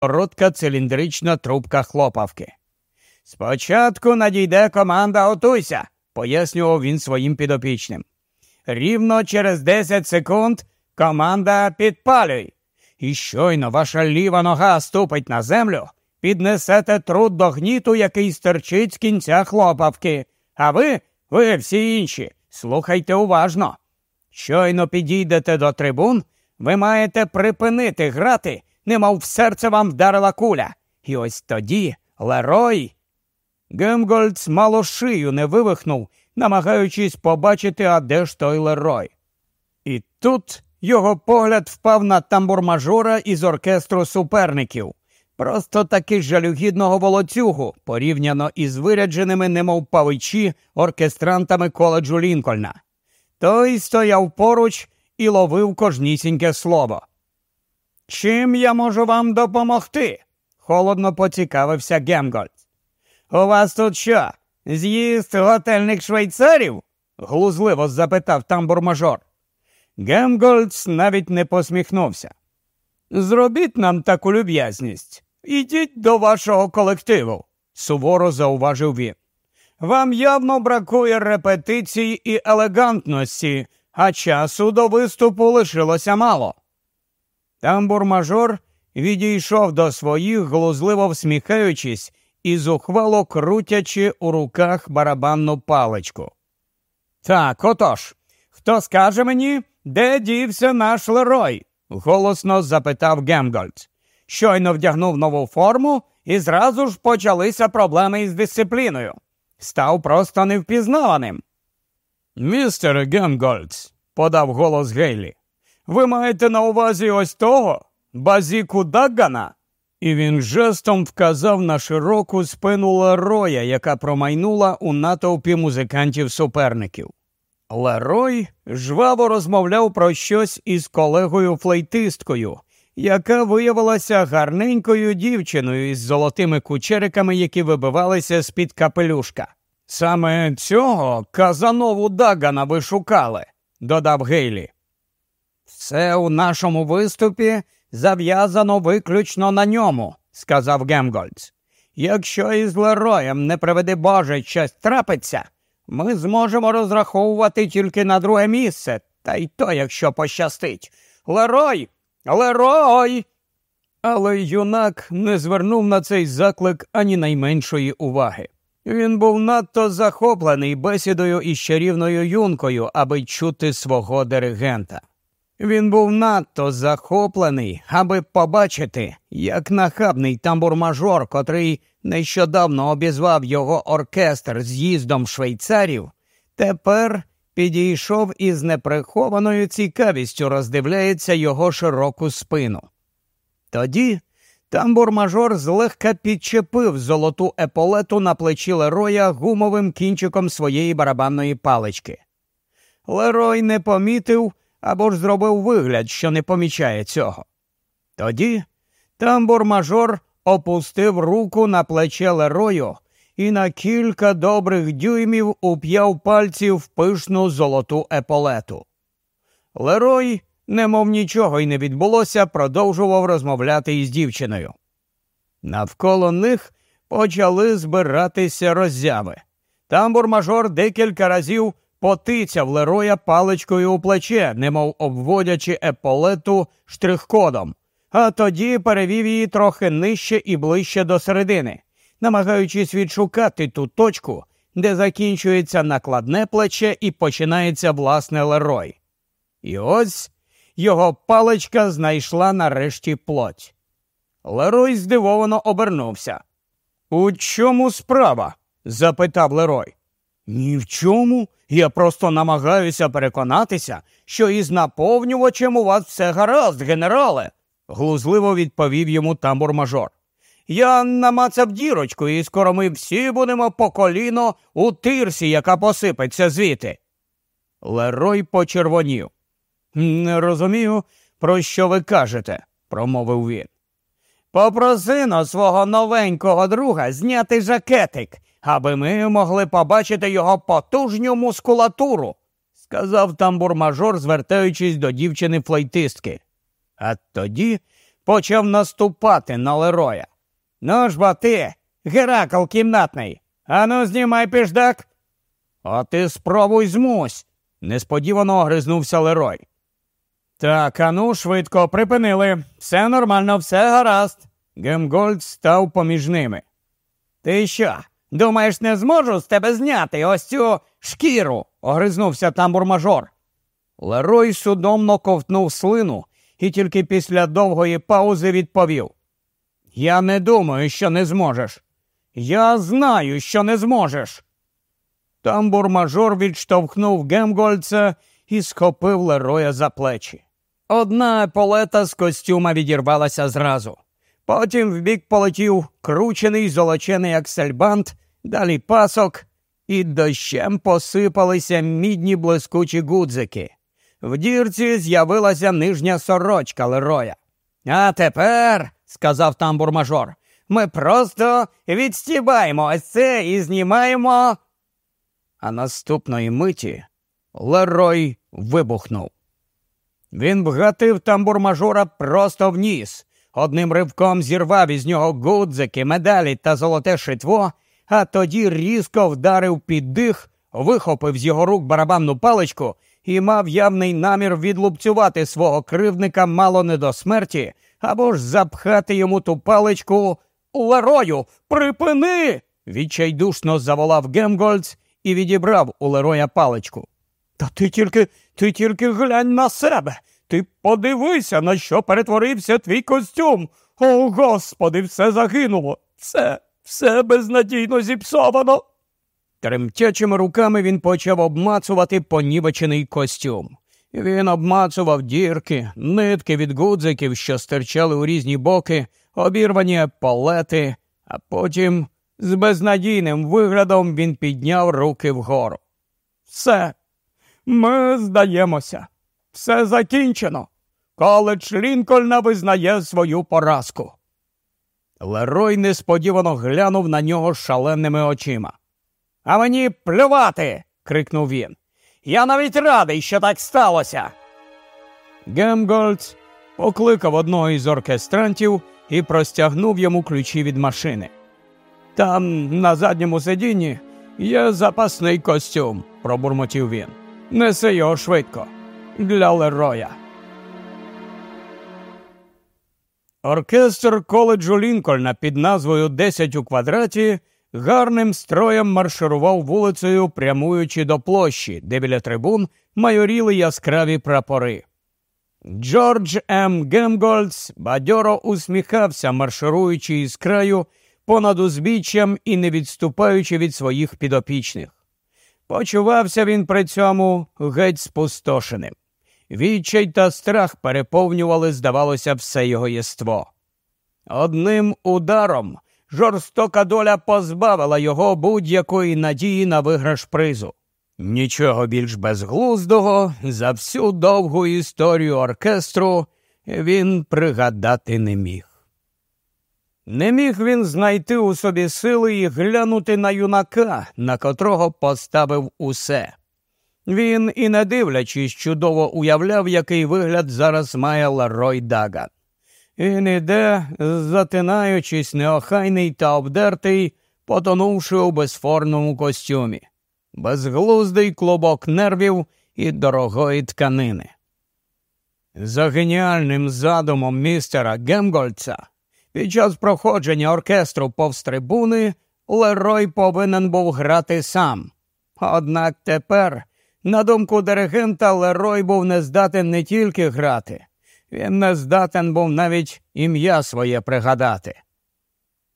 коротка циліндрична трубка хлопавки. Спочатку надійде команда Готуйся, пояснював він своїм підопічним. Рівно через 10 секунд команда підпалюй. І щойно ваша ліва нога ступить на землю, піднесете труд до гніту, який стерчить з кінця хлопавки. А ви, ви всі інші, слухайте уважно. Щойно підійдете до трибун, ви маєте припинити грати, немов в серце вам вдарила куля. І ось тоді Лерой. Гемгольц мало шию не вивихнув, намагаючись побачити, а де ж той Лерой. І тут його погляд впав на тамбур-мажора із оркестру суперників, просто таки жалюгідного волоцюгу, порівняно із вирядженими, немов павичі, оркестрантами коледжу Лінкольна. Той стояв поруч і ловив кожнісіньке слово. Чим я можу вам допомогти? холодно поцікавився Гемгольц. У вас тут що? З'їзд готельних швейцарів? глузливо запитав тамбур-мажор. Гемгольц навіть не посміхнувся. Зробіть нам таку люб'язність. Ідіть до вашого колективу, суворо зауважив він. Вам явно бракує репетицій і елегантності, а часу до виступу лишилося мало. Тамбур-мажор відійшов до своїх, глузливо всміхаючись і зухвало крутячи у руках барабанну паличку. Так, отож, хто скаже мені, де дівся наш Лерой? голосно запитав Гемгольц. Щойно вдягнув нову форму і зразу ж почалися проблеми із дисципліною. Став просто невпізнаваним. Містер Гемгольц, подав голос Гейлі, ви маєте на увазі ось того, базіку Даггана? І він жестом вказав на широку спину Лероя, яка промайнула у натовпі музикантів суперників. Лерой жваво розмовляв про щось із колегою флейтисткою, яка виявилася гарненькою дівчиною із золотими кучериками, які вибивалися з під капелюшка. Саме цього Казанову Дагана ви шукали, додав Гейлі. Все у нашому виступі зав'язано виключно на ньому, сказав Гемгольц. Якщо із Лероєм не приведи Боже щось трапиться, ми зможемо розраховувати тільки на друге місце, та й то, якщо пощастить. Лерой, Лерой. Але юнак не звернув на цей заклик ані найменшої уваги. Він був надто захоплений бесідою із чарівною юнкою, аби чути свого диригента. Він був надто захоплений, аби побачити, як нахабний тамбур-мажор, котрий нещодавно обізвав його оркестр з'їздом швейцарів, тепер підійшов і з неприхованою цікавістю роздивляється його широку спину. Тоді тамбур-мажор злегка підчепив золоту еполету на плечі Лероя гумовим кінчиком своєї барабанної палички. Лерой не помітив або ж зробив вигляд, що не помічає цього. Тоді тамбур-мажор опустив руку на плече Лерою і на кілька добрих дюймів уп'яв пальці в пишну золоту еполету. Лерой, немов нічого й не відбулося, продовжував розмовляти із дівчиною. Навколо них почали збиратися роззяви. Тамбур-мажор декілька разів потицяв Лероя паличкою у плече, немов обводячи еполету штрих-кодом, а тоді перевів її трохи нижче і ближче до середини, намагаючись відшукати ту точку, де закінчується накладне плече і починається власне Лерой. І ось його паличка знайшла нарешті плоть. Лерой здивовано обернувся. У чому справа? запитав Лерой. Ні в чому. Я просто намагаюся переконатися, що із наповнювачем у вас все гаразд, генерале, глузливо відповів йому тамбур-мажор. Я намацав дірочку, і скоро ми всі будемо по коліно у тирсі, яка посипеться звідти. Лерой почервонів. Не розумію, про що ви кажете, промовив він. Попроси на свого новенького друга зняти жакетик аби ми могли побачити його потужню мускулатуру, сказав тамбур-мажор, звертаючись до дівчини флейтистки. А тоді почав наступати на Лероя. Ну ж бо ти, Геракл кімнатний, ану знімай піждак. А ти спробуй змусь, несподівано огризнувся Лерой. Так, ану, швидко припинили. Все нормально, все гаразд. Гемгольд став поміж ними. Ти що? Думаєш, не зможу з тебе зняти ось цю шкіру? огризнувся тамбур-мажор. Лерой судомно ковтнув слину і тільки після довгої паузи відповів: Я не думаю, що не зможеш. Я знаю, що не зможеш. Тамбур-мажор відштовхнув Гемгольца і схопив Лероя за плечі. Одна полета з костюма відірвалася зразу. Потім вбік полетів кручений золочений аксельбант, далі пасок, і дощем посипалися мідні блискучі гудзики. В дірці з'явилася нижня сорочка Лероя. А тепер, сказав тамбур-мажор, ми просто відстібаємо ось це і знімаємо. А наступної миті Лерой вибухнув. Він вгатив тамбур-мажора просто в ніс, одним ривком зірвав із нього гудзики, медалі та золоте шитво, а тоді різко вдарив під дих, вихопив з його рук барабанну паличку і мав явний намір відлупцювати свого кривдника мало не до смерті, або ж запхати йому ту паличку Лерою. Припини! відчайдушно заволав Гемгольц і відібрав у Лероя паличку. Та ти тільки, ти тільки глянь на себе. Ти подивися, на що перетворився твій костюм. О, господи, все загинуло. Все, все безнадійно зіпсовано. Тремтячими руками він почав обмацувати понівечений костюм. Він обмацував дірки, нитки від гудзиків, що стирчали у різні боки, обірвані полети, а потім з безнадійним виглядом він підняв руки вгору. Все, ми здаємося, все закінчено. Коледж Лінкольна визнає свою поразку. Лерой несподівано глянув на нього шаленими очима. А мені плювати. крикнув він. Я навіть радий, що так сталося. Гемгольц покликав одного із оркестрантів і простягнув йому ключі від машини. Там, на задньому сидінні, є запасний костюм, пробурмотів він. Неси його швидко для Лероя. Оркестр коледжу Лінкольна під назвою Десять у квадраті гарним строєм марширував вулицею, прямуючи до площі, де біля трибун майоріли яскраві прапори. Джордж М. Гемгольц бадьоро усміхався, маршируючи із краю понад узбіччям і не відступаючи від своїх підопічних. Почувався він при цьому геть спустошеним. Відчай та страх переповнювали, здавалося, все його єство. Одним ударом жорстока доля позбавила його будь-якої надії на виграш призу. Нічого більш безглуздого за всю довгу історію оркестру він пригадати не міг. Не міг він знайти у собі сили і глянути на юнака, на котрого поставив усе. Він і не дивлячись, чудово уявляв, який вигляд зараз має Ларой Даган. Він іде, затинаючись, неохайний та обдертий, потонувши у безформному костюмі, безглуздий клубок нервів і дорогої тканини. За геніальним задумом містера Гемгольца під час проходження оркестру повз трибуни Лерой повинен був грати сам. Однак тепер, на думку диригента, Лерой був не здатен не тільки грати, він не здатен був навіть ім'я своє пригадати.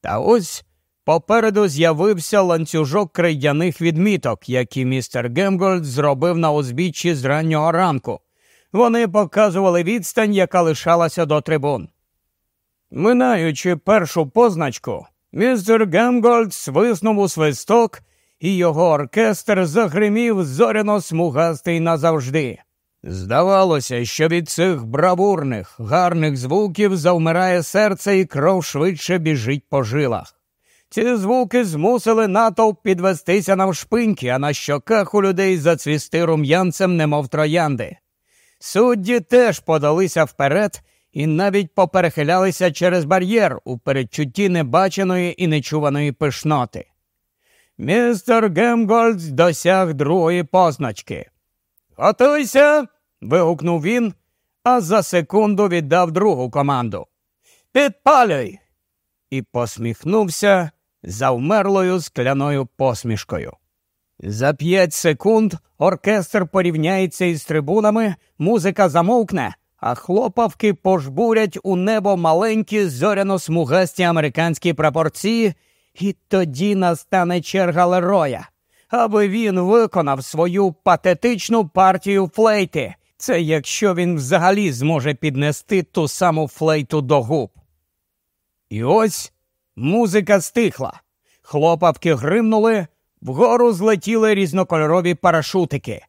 Та ось попереду з'явився ланцюжок крейдяних відміток, які містер Гемгольд зробив на узбіччі з раннього ранку. Вони показували відстань, яка лишалася до трибун. Минаючи першу позначку, містер Гемгольд свиснув у свисток, і його оркестр загримів зоряно смугастий назавжди. Здавалося, що від цих бравурних, гарних звуків завмирає серце і кров швидше біжить по жилах. Ці звуки змусили натовп підвестися навшпиньки, а на щоках у людей зацвісти рум'янцем, немов троянди. Судді теж подалися вперед і навіть поперехилялися через бар'єр у передчутті небаченої і нечуваної пишноти. Містер Гемгольц досяг другої позначки. Готуйся. вигукнув він, а за секунду віддав другу команду. Підпалюй! І посміхнувся завмерлою скляною посмішкою. За п'ять секунд оркестр порівняється із трибунами, музика замовкне, а хлопавки пожбурять у небо маленькі зоряно-смугасті американські прапорці, і тоді настане черга Лероя, аби він виконав свою патетичну партію флейти. Це якщо він взагалі зможе піднести ту саму флейту до губ. І ось музика стихла. Хлопавки гримнули, вгору злетіли різнокольорові парашутики.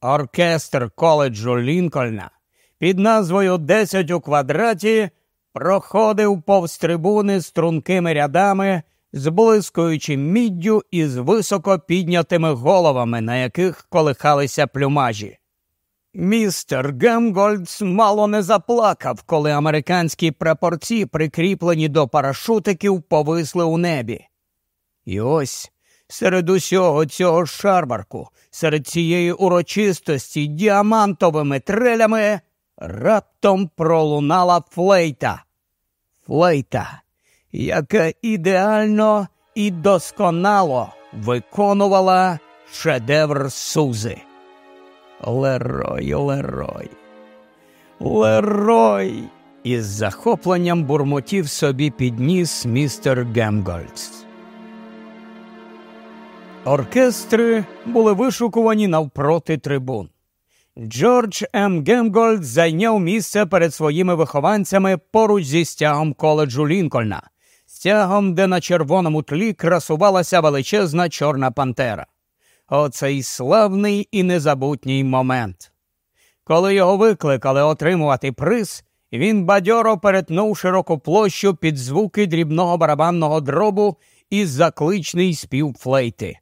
Оркестр коледжу Лінкольна під назвою Десять у квадраті проходив повз трибуни стрункими рядами, зблискуючи міддю і з високо піднятими головами, на яких колихалися плюмажі. Містер Гемгольц мало не заплакав, коли американські прапорці, прикріплені до парашутиків, повисли у небі. І ось серед усього цього шарварку, серед цієї урочистості діамантовими трелями раптом пролунала флейта. Флейта, яка ідеально і досконало виконувала шедевр Сузи. Лерой, Лерой, Лерой. Із захопленням бурмотів собі підніс містер Гемгольц. Оркестри були вишукувані навпроти трибун. Джордж М. Гемгольд зайняв місце перед своїми вихованцями поруч зі стягом коледжу Лінкольна, стягом, де на червоному тлі красувалася величезна чорна пантера. Оцей славний і незабутній момент. Коли його викликали отримувати приз, він бадьоро перетнув широку площу під звуки дрібного барабанного дробу і закличний спів флейти.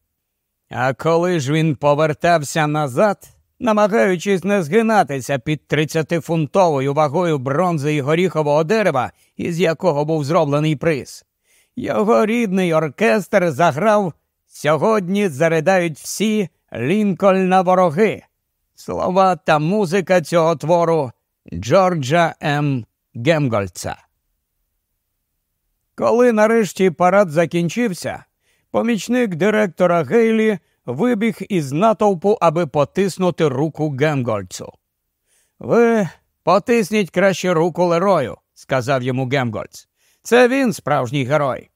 А коли ж він повертався назад, намагаючись не згинатися під 30-фунтовою вагою бронзи і горіхового дерева, із якого був зроблений приз, його рідний оркестр заграв Сьогодні заридають всі Лінкольна вороги. Слова та музика цього твору Джорджа М. Гемгольца. Коли нарешті парад закінчився, помічник директора Гейлі вибіг із натовпу, аби потиснути руку Гемгольцу. Ви потисніть краще руку Лерою, сказав йому Гемгольц. Це він справжній герой.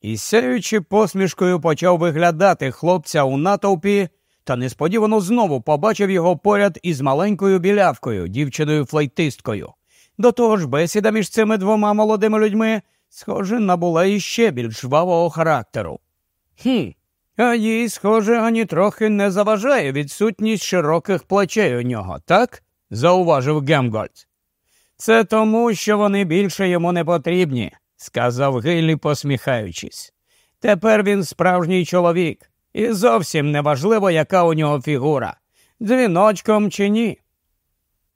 І сяючи посмішкою почав виглядати хлопця у натовпі, та несподівано знову побачив його поряд із маленькою білявкою, дівчиною флейтисткою. До того ж, бесіда між цими двома молодими людьми, схоже, набула іще більш жвавого характеру. Хм, а їй, схоже, ані трохи не заважає відсутність широких плечей у нього, так? зауважив Гемгольц. Це тому, що вони більше йому не потрібні сказав Гейлі, посміхаючись. Тепер він справжній чоловік, і зовсім не важливо, яка у нього фігура, дзвіночком чи ні.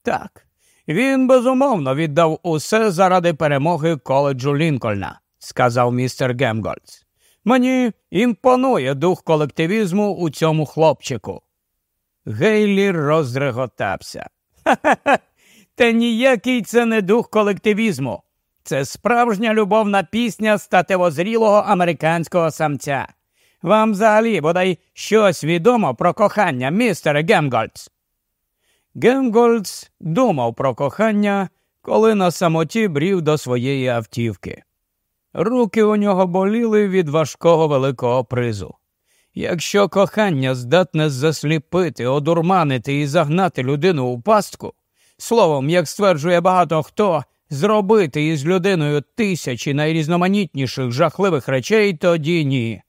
Так, він безумовно віддав усе заради перемоги коледжу Лінкольна, сказав містер Гемгольц. Мені імпонує дух колективізму у цьому хлопчику. Гейлі розреготався. Ха-ха-ха, та ніякий це не дух колективізму. Це справжня любовна пісня статевозрілого американського самця. Вам взагалі бодай щось відомо про кохання, містере Гемгольц. Гемгольц думав про кохання, коли на самоті брів до своєї автівки. Руки у нього боліли від важкого великого призу. Якщо кохання здатне засліпити, одурманити і загнати людину у пастку, словом, як стверджує багато хто, зробити із людиною тисячі найрізноманітніших жахливих речей, тоді ні.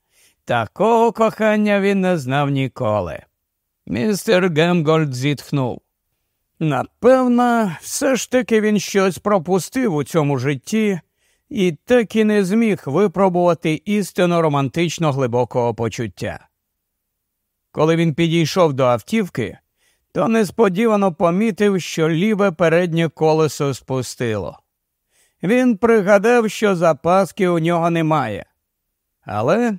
Такого кохання він не знав ніколи. Містер Гемгольд зітхнув. Напевно, все ж таки він щось пропустив у цьому житті і так і не зміг випробувати істинно романтично глибокого почуття. Коли він підійшов до автівки, то несподівано помітив, що ліве переднє колесо спустило. Він пригадав, що запаски у нього немає. Але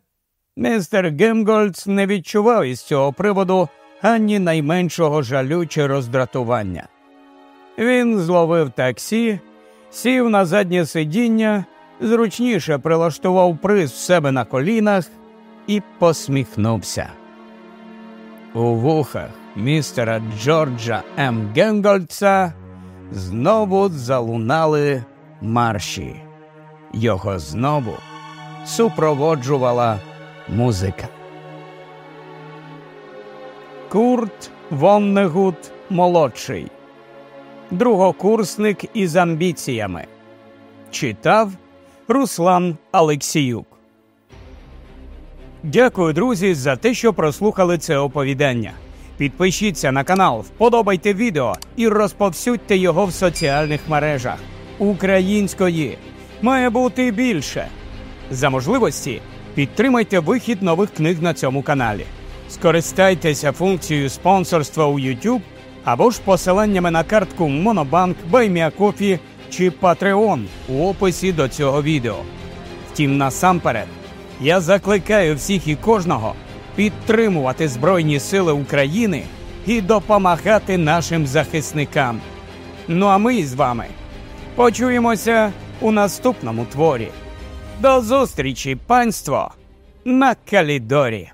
містер Гемгольц не відчував із цього приводу ані найменшого жалю чи роздратування. Він зловив таксі, сів на заднє сидіння, зручніше прилаштував приз в себе на колінах і посміхнувся. У вухах містера Джорджа М. Генгольца знову залунали марші. Його знову супроводжувала музика. Курт Воннегут молодший. Другокурсник із амбіціями. Читав Руслан Алексіюк. Дякую, друзі, за те, що прослухали це оповідання. Підпишіться на канал, вподобайте відео і розповсюдьте його в соціальних мережах. Української має бути більше. За можливості підтримайте вихід нових книг на цьому каналі. Скористайтеся функцією спонсорства у YouTube або ж посиланнями на картку Монобанк, Buy Me a Coffee чи Patreon у описі до цього відео. Втім, насамперед, я закликаю всіх і кожного підтримувати Збройні Сили України і допомагати нашим захисникам. Ну а ми з вами почуємося у наступному творі. До зустрічі, панство, на Калідорі!